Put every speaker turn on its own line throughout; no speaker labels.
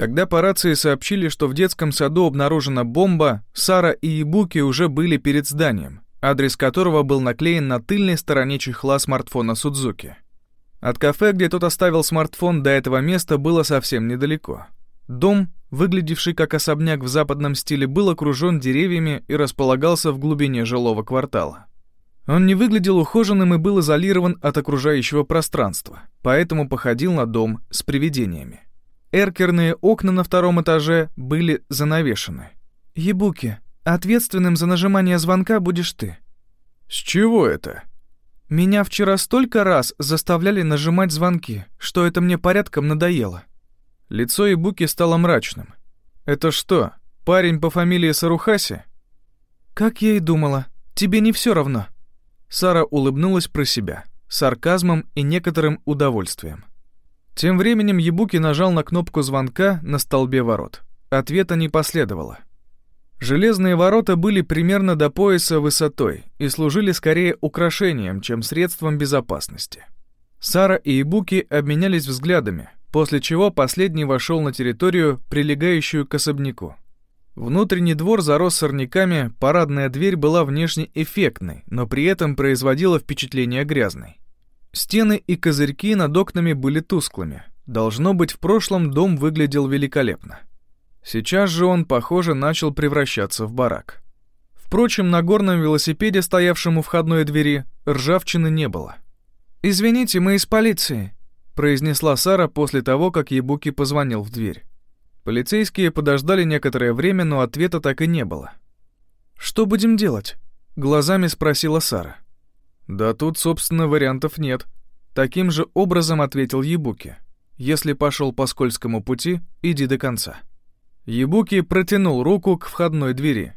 Когда по рации сообщили, что в детском саду обнаружена бомба, Сара и Ибуки уже были перед зданием, адрес которого был наклеен на тыльной стороне чехла смартфона Судзуки. От кафе, где тот оставил смартфон, до этого места было совсем недалеко. Дом, выглядевший как особняк в западном стиле, был окружен деревьями и располагался в глубине жилого квартала. Он не выглядел ухоженным и был изолирован от окружающего пространства, поэтому походил на дом с привидениями. Эркерные окна на втором этаже были занавешены. «Ебуки, ответственным за нажимание звонка будешь ты».
«С чего это?»
«Меня вчера столько раз заставляли нажимать звонки, что это мне порядком надоело». Лицо Ебуки стало мрачным. «Это что, парень по фамилии Сарухаси?» «Как я и думала. Тебе не все равно». Сара улыбнулась про себя, сарказмом и некоторым удовольствием. Тем временем Ебуки нажал на кнопку звонка на столбе ворот. Ответа не последовало. Железные ворота были примерно до пояса высотой и служили скорее украшением, чем средством безопасности. Сара и Ебуки обменялись взглядами, после чего последний вошел на территорию, прилегающую к особняку. Внутренний двор зарос сорняками, парадная дверь была внешне эффектной, но при этом производила впечатление грязной. Стены и козырьки над окнами были тусклыми. Должно быть, в прошлом дом выглядел великолепно. Сейчас же он, похоже, начал превращаться в барак. Впрочем, на горном велосипеде, стоявшем у входной двери, ржавчины не было. «Извините, мы из полиции», — произнесла Сара после того, как Ебуки позвонил в дверь. Полицейские подождали некоторое время, но ответа так и не было. «Что будем делать?» — глазами спросила Сара. «Да тут, собственно, вариантов нет». Таким же образом ответил Ебуки. «Если пошел по скользкому пути, иди до конца». Ебуки протянул руку к входной двери,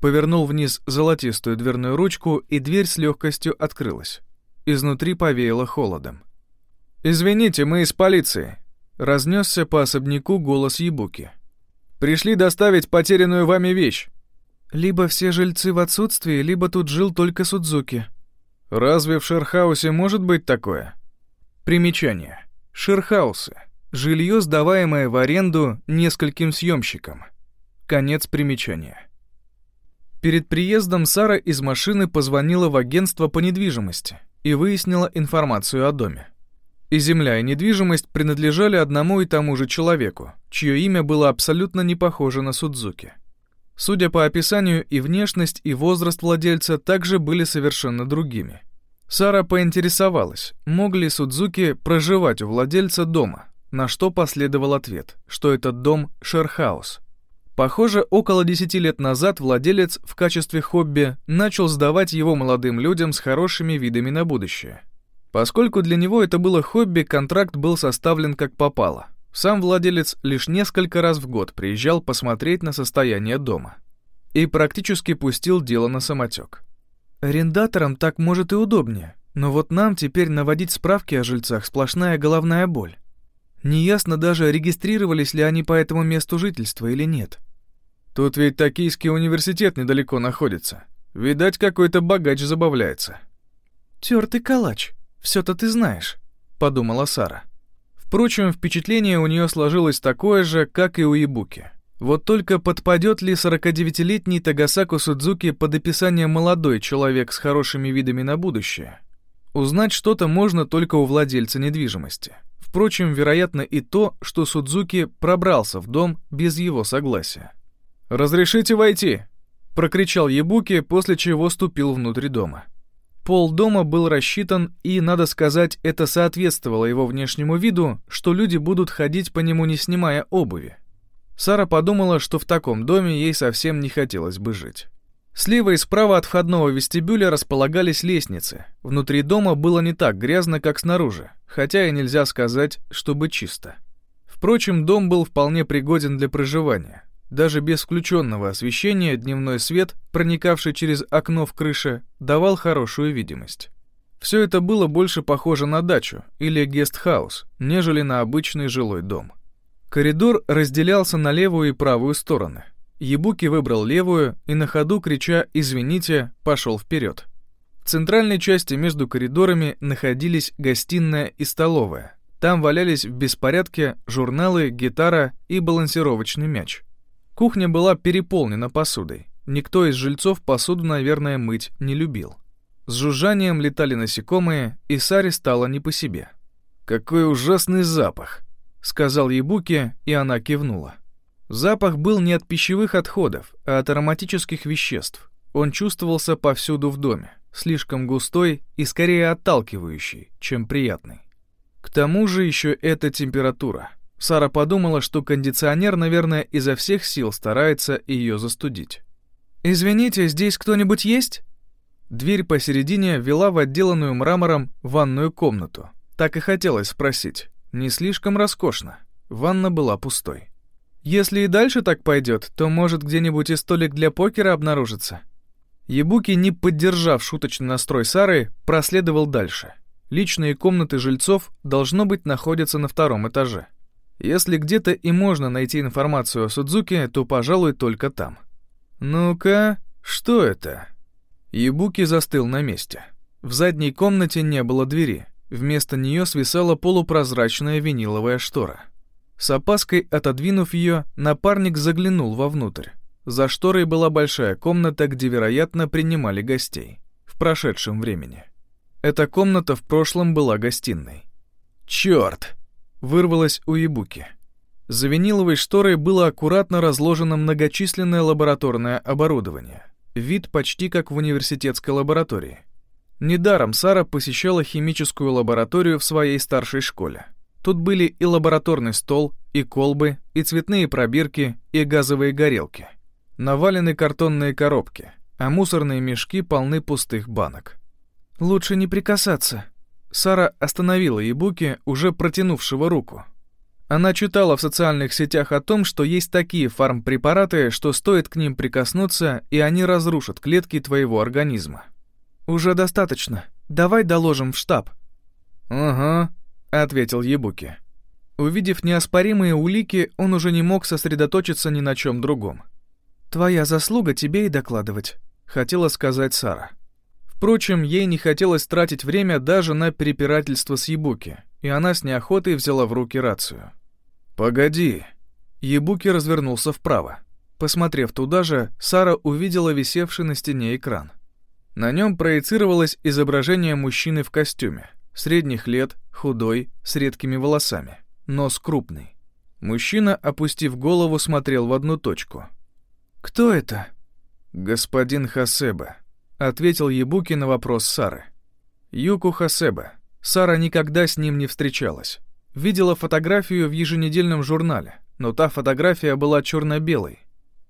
повернул вниз золотистую дверную ручку, и дверь с легкостью открылась. Изнутри повеяло холодом. «Извините, мы из полиции», — разнесся по особняку голос Ебуки. «Пришли доставить потерянную вами вещь». «Либо все жильцы в отсутствии, либо тут жил только Судзуки», Разве в Шерхаусе может быть такое? Примечание. Шерхаусы. Жилье, сдаваемое в аренду нескольким съемщикам. Конец примечания. Перед приездом Сара из машины позвонила в агентство по недвижимости и выяснила информацию о доме. И земля, и недвижимость принадлежали одному и тому же человеку, чье имя было абсолютно не похоже на Судзуки. Судя по описанию, и внешность, и возраст владельца также были совершенно другими. Сара поинтересовалась, мог ли Судзуки проживать у владельца дома, на что последовал ответ, что этот дом — шерхаус. Похоже, около 10 лет назад владелец в качестве хобби начал сдавать его молодым людям с хорошими видами на будущее. Поскольку для него это было хобби, контракт был составлен как попало. Сам владелец лишь несколько раз в год приезжал посмотреть на состояние дома и практически пустил дело на самотек. Арендаторам так может и удобнее, но вот нам теперь наводить справки о жильцах сплошная головная боль. Неясно даже, регистрировались ли они по этому месту жительства или нет. Тут ведь Токийский университет недалеко находится. Видать, какой-то богач забавляется. Тертый калач, все-то ты знаешь», — подумала Сара. Впрочем, впечатление у нее сложилось такое же, как и у Ибуки. Вот только подпадет ли 49-летний Тагасаку Судзуки под описание «молодой человек с хорошими видами на будущее»? Узнать что-то можно только у владельца недвижимости. Впрочем, вероятно и то, что Судзуки пробрался в дом без его согласия. «Разрешите войти!» — прокричал Ебуки, после чего ступил внутрь дома. Пол дома был рассчитан, и, надо сказать, это соответствовало его внешнему виду, что люди будут ходить по нему, не снимая обуви. Сара подумала, что в таком доме ей совсем не хотелось бы жить. Слева и справа от входного вестибюля располагались лестницы. Внутри дома было не так грязно, как снаружи, хотя и нельзя сказать, чтобы чисто. Впрочем, дом был вполне пригоден для проживания. Даже без включенного освещения дневной свет, проникавший через окно в крыше, давал хорошую видимость. Все это было больше похоже на дачу или гестхаус, нежели на обычный жилой дом. Коридор разделялся на левую и правую стороны. Ебуки выбрал левую и на ходу, крича «Извините», пошел вперед. В центральной части между коридорами находились гостиная и столовая. Там валялись в беспорядке журналы, гитара и балансировочный мяч. Кухня была переполнена посудой. Никто из жильцов посуду, наверное, мыть не любил. С жужжанием летали насекомые, и Саре стало не по себе. «Какой ужасный запах!» — сказал Ебуки, и она кивнула. Запах был не от пищевых отходов, а от ароматических веществ. Он чувствовался повсюду в доме, слишком густой и скорее отталкивающий, чем приятный. К тому же еще эта температура. Сара подумала, что кондиционер, наверное, изо всех сил старается ее застудить. «Извините, здесь кто-нибудь есть?» Дверь посередине вела в отделанную мрамором ванную комнату. Так и хотелось спросить. Не слишком роскошно. Ванна была пустой. «Если и дальше так пойдет, то, может, где-нибудь и столик для покера обнаружится?» Ебуки, не поддержав шуточный настрой Сары, проследовал дальше. Личные комнаты жильцов, должно быть, находятся на втором этаже. Если где-то и можно найти информацию о Судзуке, то, пожалуй, только там. «Ну-ка, что это?» Ебуки застыл на месте. В задней комнате не было двери. Вместо нее свисала полупрозрачная виниловая штора. С опаской отодвинув ее, напарник заглянул вовнутрь. За шторой была большая комната, где, вероятно, принимали гостей. В прошедшем времени. Эта комната в прошлом была гостиной. «Чёрт!» — вырвалось у Ебуки. За виниловой шторой было аккуратно разложено многочисленное лабораторное оборудование. Вид почти как в университетской лаборатории. Недаром Сара посещала химическую лабораторию в своей старшей школе. Тут были и лабораторный стол, и колбы, и цветные пробирки, и газовые горелки. Навалены картонные коробки, а мусорные мешки полны пустых банок. «Лучше не прикасаться». Сара остановила Ебуки, уже протянувшего руку. Она читала в социальных сетях о том, что есть такие фармпрепараты, что стоит к ним прикоснуться, и они разрушат клетки твоего организма. «Уже достаточно. Давай доложим в штаб». «Ага», — ответил Ебуки.
Увидев неоспоримые улики, он уже не мог сосредоточиться ни на чем другом. «Твоя заслуга тебе и докладывать», — хотела сказать Сара.
Впрочем, ей не хотелось тратить время даже на перепирательство с Ебуки, и она с неохотой взяла в руки рацию. «Погоди!» Ебуки развернулся вправо. Посмотрев туда же, Сара увидела висевший на стене экран. На нем проецировалось изображение мужчины в костюме, средних лет, худой, с редкими волосами, нос крупный. Мужчина, опустив голову, смотрел в одну точку.
«Кто это?»
«Господин Хасеба», ответил Ебуки на вопрос Сары. Юку Хасеба. Сара никогда с ним не встречалась. Видела фотографию в еженедельном журнале, но та фотография была черно-белой,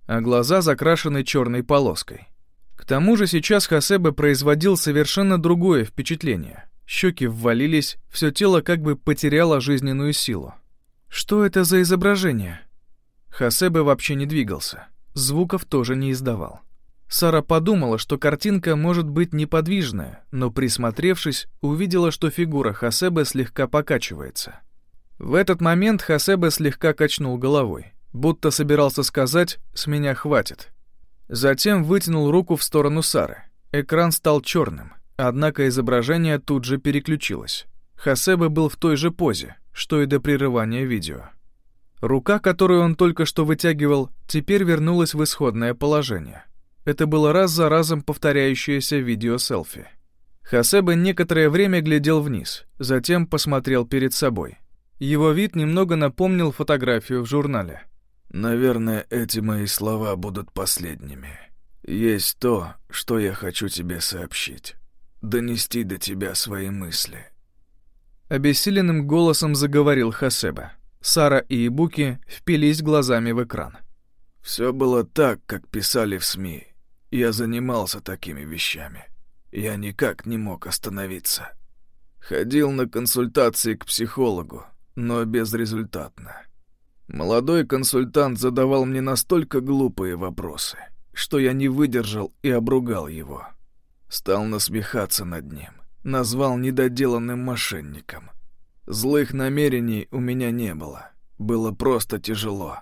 а глаза закрашены черной полоской. К тому же сейчас Хасебе производил совершенно другое впечатление. Щеки ввалились, все тело как бы потеряло жизненную силу.
Что это за изображение?
Хасебе вообще не двигался, звуков тоже не издавал. Сара подумала, что картинка может быть неподвижная, но присмотревшись, увидела, что фигура Хасебе слегка покачивается. В этот момент Хасебе слегка качнул головой, будто собирался сказать «с меня хватит». Затем вытянул руку в сторону Сары. Экран стал черным, однако изображение тут же переключилось. Хасебе был в той же позе, что и до прерывания видео. Рука, которую он только что вытягивал, теперь вернулась в исходное положение — это было раз за разом повторяющееся видео селфи. Хасеба некоторое время глядел вниз, затем посмотрел перед собой. Его вид немного напомнил фотографию в журнале.
«Наверное, эти мои слова будут последними. Есть то, что я хочу тебе сообщить. Донести до тебя свои мысли».
Обессиленным голосом заговорил Хасеба. Сара и Ибуки впились глазами в экран.
«Все было так, как писали в СМИ. Я занимался такими вещами. Я никак не мог остановиться. Ходил на консультации к психологу, но безрезультатно. Молодой консультант задавал мне настолько глупые вопросы, что я не выдержал и обругал его. Стал насмехаться над ним, назвал недоделанным мошенником. Злых намерений у меня не было, было просто тяжело.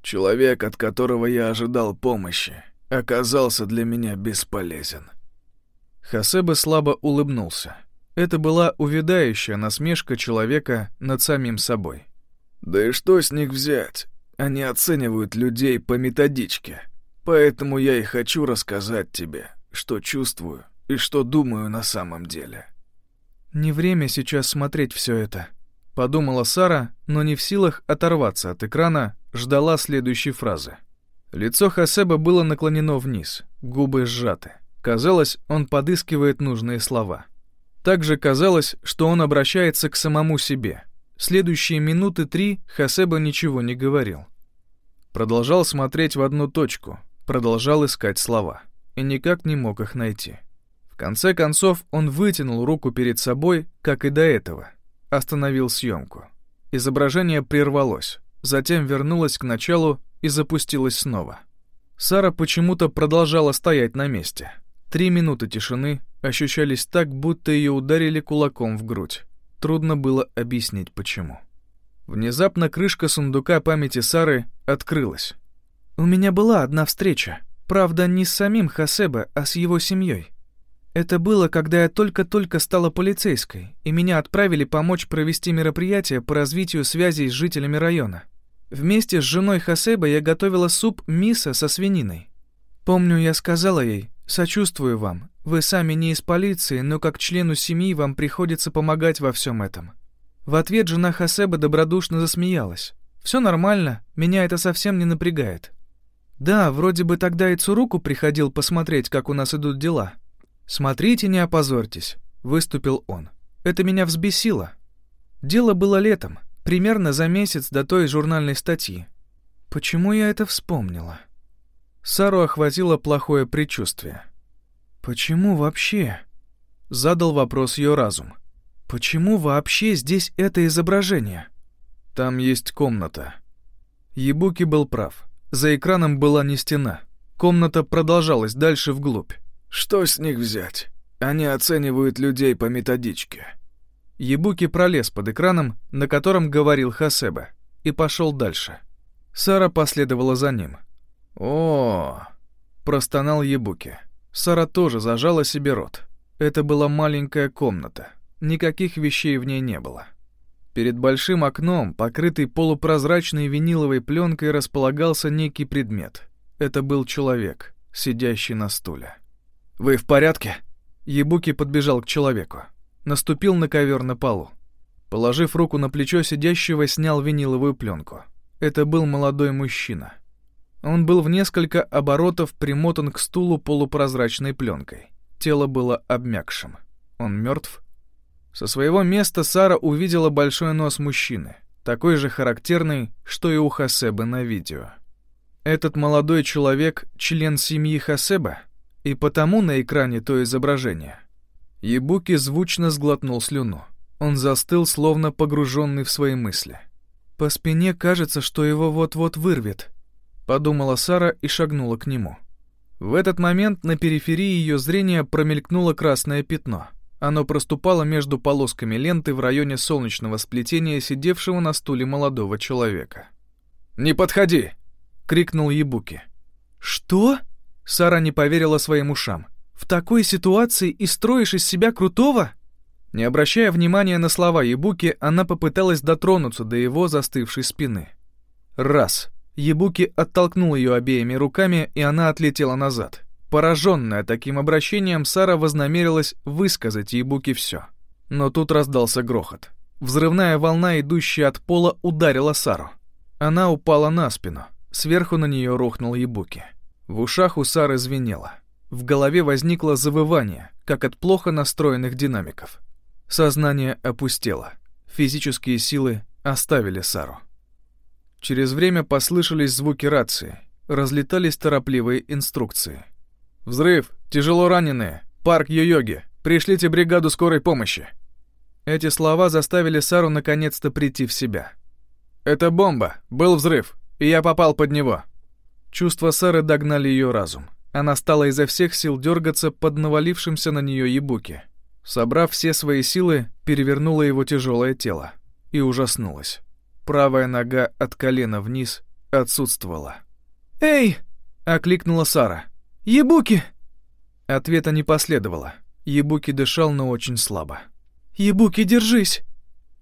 Человек, от которого я ожидал помощи, оказался для меня бесполезен.
Хасеба слабо улыбнулся. Это была увядающая насмешка человека над самим собой.
«Да и что с них взять? Они оценивают людей по методичке. Поэтому я и хочу рассказать тебе, что чувствую и что думаю на самом деле».
«Не время сейчас смотреть все это», — подумала Сара, но не в силах оторваться от экрана, ждала следующей фразы. Лицо Хасеба было наклонено вниз, губы сжаты. Казалось, он подыскивает нужные слова. Также казалось, что он обращается к самому себе. Следующие минуты три Хасеба ничего не говорил. Продолжал смотреть в одну точку, продолжал искать слова, и никак не мог их найти. В конце концов он вытянул руку перед собой, как и до этого. Остановил съемку. Изображение прервалось, затем вернулось к началу и запустилось снова. Сара почему-то продолжала стоять на месте. Три минуты тишины ощущались так, будто ее ударили кулаком в грудь. Трудно было объяснить, почему. Внезапно крышка сундука памяти Сары открылась. «У меня была одна встреча. Правда, не с самим Хасебе, а с его семьей. Это было, когда я только-только стала полицейской, и меня отправили помочь провести мероприятие по развитию связей с жителями района. Вместе с женой Хасеба я готовила суп миса со свининой. Помню, я сказала ей, «Сочувствую вам. Вы сами не из полиции, но как члену семьи вам приходится помогать во всем этом». В ответ жена Хасеба добродушно засмеялась. «Все нормально, меня это совсем не напрягает». «Да, вроде бы тогда и Цуруку приходил посмотреть, как у нас идут дела». «Смотрите, не опозорьтесь», — выступил он. «Это меня взбесило. Дело было летом, примерно за месяц до той журнальной статьи. Почему я это вспомнила?» Сару охватило плохое предчувствие. «Почему вообще?» — задал вопрос ее разум. «Почему вообще здесь это изображение?» «Там есть комната». Ебуки был прав. За экраном была не стена. Комната продолжалась дальше вглубь.
«Что с них взять? Они оценивают людей по методичке».
Ебуки пролез под экраном, на котором говорил Хасеба, и пошел дальше. Сара последовала за ним. «О!» — простонал Ебуки. Сара тоже зажала себе рот. Это была маленькая комната. Никаких вещей в ней не было. Перед большим окном, покрытый полупрозрачной виниловой пленкой, располагался некий предмет. Это был человек, сидящий на стуле. «Вы в порядке?» Ебуки подбежал к человеку. Наступил на ковер на полу. Положив руку на плечо сидящего, снял виниловую пленку. Это был молодой мужчина — он был в несколько оборотов примотан к стулу полупрозрачной пленкой. Тело было обмякшим. Он мертв? Со своего места Сара увидела большой нос мужчины, такой же характерный, что и у Хасеба на видео. Этот молодой человек — член семьи Хасеба, и потому на экране то изображение. Ебуки звучно сглотнул слюну. Он застыл, словно погруженный в свои мысли. По спине кажется, что его вот-вот вырвет, подумала Сара и шагнула к нему. В этот момент на периферии ее зрения промелькнуло красное пятно. Оно проступало между полосками ленты в районе солнечного сплетения сидевшего на стуле молодого человека. «Не подходи!» — крикнул Ебуки. «Что?» — Сара не поверила своим ушам. «В такой ситуации и строишь из себя крутого?» Не обращая внимания на слова Ебуки, она попыталась дотронуться до его застывшей спины. Раз. Ебуки оттолкнул ее обеими руками, и она отлетела назад. Пораженная таким обращением, Сара вознамерилась высказать Ебуки все. Но тут раздался грохот. Взрывная волна, идущая от пола, ударила Сару. Она упала на спину. Сверху на нее рухнул Ебуки. В ушах у Сары звенело. В голове возникло завывание, как от плохо настроенных динамиков. Сознание опустело. Физические силы оставили Сару. Через время послышались звуки рации, разлетались торопливые инструкции. «Взрыв! Тяжело раненые! Парк Йо-Йоги! Пришлите бригаду скорой помощи!» Эти слова заставили Сару наконец-то прийти в себя. «Это бомба! Был взрыв, и я попал под него!» Чувства Сары догнали ее разум. Она стала изо всех сил дергаться под навалившимся на нее ебуки. Собрав все свои силы, перевернула его тяжелое тело и ужаснулась. Правая нога от колена вниз отсутствовала. «Эй!» — окликнула Сара. «Ебуки!» Ответа не последовало. Ебуки дышал, но очень слабо. «Ебуки, держись!»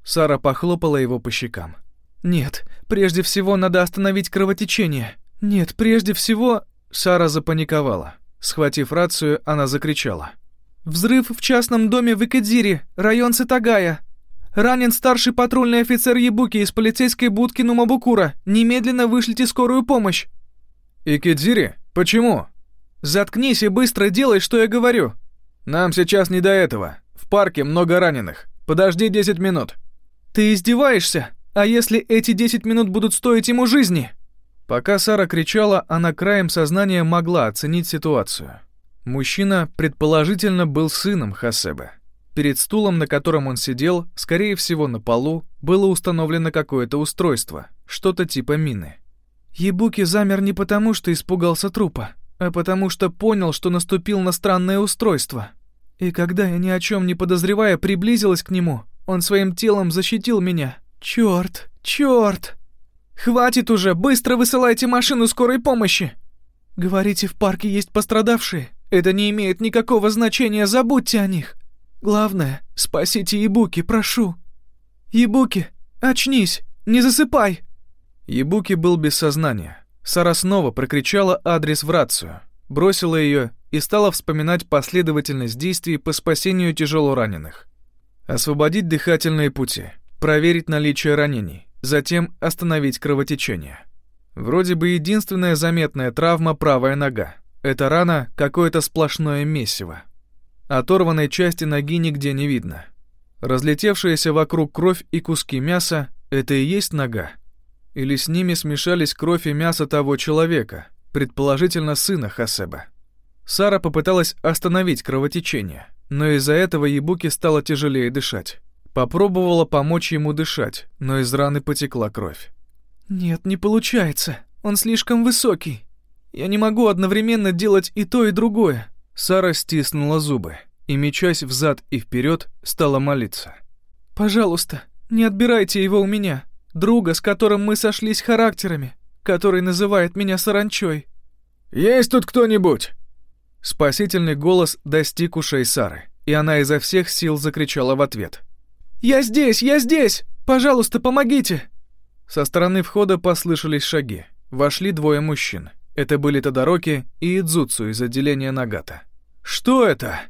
Сара похлопала его по щекам. «Нет, прежде всего надо остановить кровотечение. Нет, прежде всего...» Сара запаниковала. Схватив рацию, она закричала. «Взрыв в частном доме в Икадзире, район Сатагая. Ранен старший патрульный офицер Ебуки из полицейской будки Нумабукура. Немедленно вышлите скорую помощь!»
«Икадзире? Почему?»
«Заткнись и быстро делай, что я говорю!»
«Нам сейчас не до этого. В парке много раненых. Подожди 10 минут».
«Ты издеваешься? А если эти 10 минут будут стоить ему жизни?»
Пока Сара кричала, она краем сознания могла оценить ситуацию. Мужчина, предположительно, был сыном Хасеба. Перед стулом, на котором он сидел, скорее всего на полу, было установлено какое-то устройство, что-то типа мины.
Ебуки замер не потому, что испугался трупа, а потому что понял, что наступил на странное устройство. И когда я ни о чем не подозревая приблизилась к нему, он своим телом защитил меня. Черт, черт! Хватит уже, быстро высылайте машину скорой помощи! Говорите, в парке есть пострадавшие. Это не имеет никакого значения, забудьте о них. Главное, спасите Ебуки, прошу. Ебуки, очнись, не засыпай.
Ебуки был без сознания. Сара снова прокричала адрес в рацию, бросила ее и стала вспоминать последовательность действий по спасению тяжело раненых. Освободить дыхательные пути, проверить наличие ранений, затем остановить кровотечение. Вроде бы единственная заметная травма – правая нога. Эта рана – какое-то сплошное месиво. Оторванной части ноги нигде не видно. Разлетевшаяся вокруг кровь и куски мяса – это и есть нога? Или с ними смешались кровь и мясо того человека, предположительно сына Хасеба? Сара попыталась остановить кровотечение, но из-за этого Ебуки стало тяжелее дышать. Попробовала помочь ему дышать, но из раны потекла кровь.
«Нет, не получается. Он слишком высокий. Я не могу одновременно делать и то, и другое».
Сара стиснула зубы и, мечась взад и вперед, стала молиться.
«Пожалуйста, не отбирайте его у меня, друга, с которым мы сошлись характерами, который называет меня саранчой».
«Есть тут кто-нибудь?» Спасительный голос достиг ушей Сары, и она изо всех сил закричала в ответ.
«Я здесь! Я здесь! Пожалуйста, помогите!»
Со стороны входа послышались шаги. Вошли двое мужчин. Это были Тодороки и Идзуцу из отделения Нагата. «Что это?»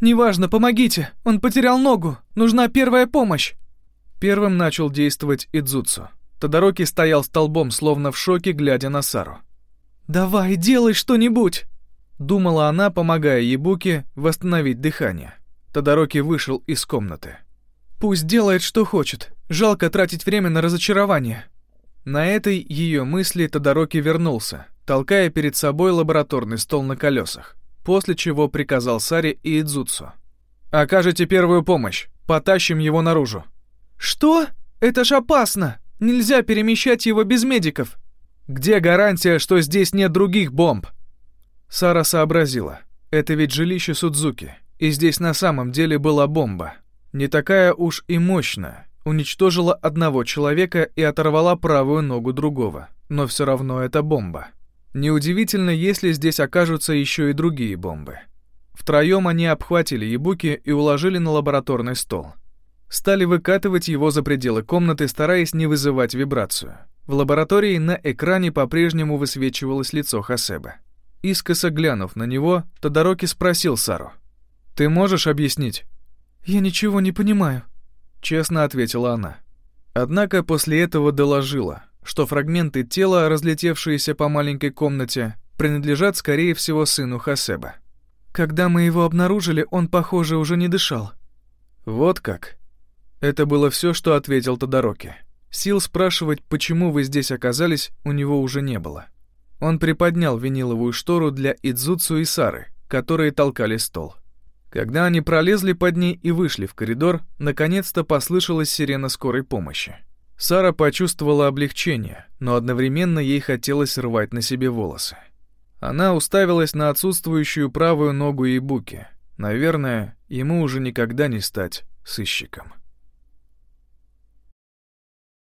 «Неважно, помогите! Он потерял ногу! Нужна первая помощь!»
Первым начал действовать Идзуцу. Тодороки стоял столбом, словно в шоке, глядя на Сару.
«Давай, делай что-нибудь!»
Думала она, помогая Ебуке восстановить дыхание. Тодороки вышел из комнаты.
Пусть делает, что хочет. Жалко тратить время на разочарование.
На этой ее мысли Тодороки вернулся, толкая перед собой лабораторный стол на колесах, после чего приказал Саре и Идзуцу. «Окажите первую помощь. Потащим его наружу».
«Что? Это ж опасно! Нельзя перемещать его без медиков!»
«Где гарантия, что здесь нет других бомб?» Сара сообразила. Это ведь жилище Судзуки, и здесь на самом деле была бомба. Не такая уж и мощная. Уничтожила одного человека и оторвала правую ногу другого. Но все равно это бомба. Неудивительно, если здесь окажутся еще и другие бомбы. Втроем они обхватили Ебуки и уложили на лабораторный стол. Стали выкатывать его за пределы комнаты, стараясь не вызывать вибрацию. В лаборатории на экране по-прежнему высвечивалось лицо Хасеба. Искоса глянув на него, Тодороки спросил Сару. «Ты можешь объяснить,
«Я ничего не понимаю», —
честно ответила она. Однако после этого доложила, что фрагменты тела, разлетевшиеся по маленькой комнате, принадлежат, скорее всего, сыну Хасеба.
Когда мы его обнаружили, он, похоже, уже не дышал.
Вот как. Это было все, что ответил Тодороки. Сил спрашивать, почему вы здесь оказались, у него уже не было. Он приподнял виниловую штору для Идзуцу и Сары, которые толкали стол. Когда они пролезли под ней и вышли в коридор, наконец-то послышалась сирена скорой помощи. Сара почувствовала облегчение, но одновременно ей хотелось рвать на себе волосы. Она уставилась на отсутствующую правую ногу Ибуки. Наверное, ему уже никогда не стать сыщиком.